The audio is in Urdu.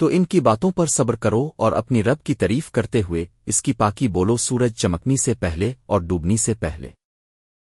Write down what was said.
تو ان کی باتوں پر صبر کرو اور اپنی رب کی تعریف کرتے ہوئے اس کی پاکی بولو سورج چمکنی سے پہلے اور ڈوبنی سے پہلے۔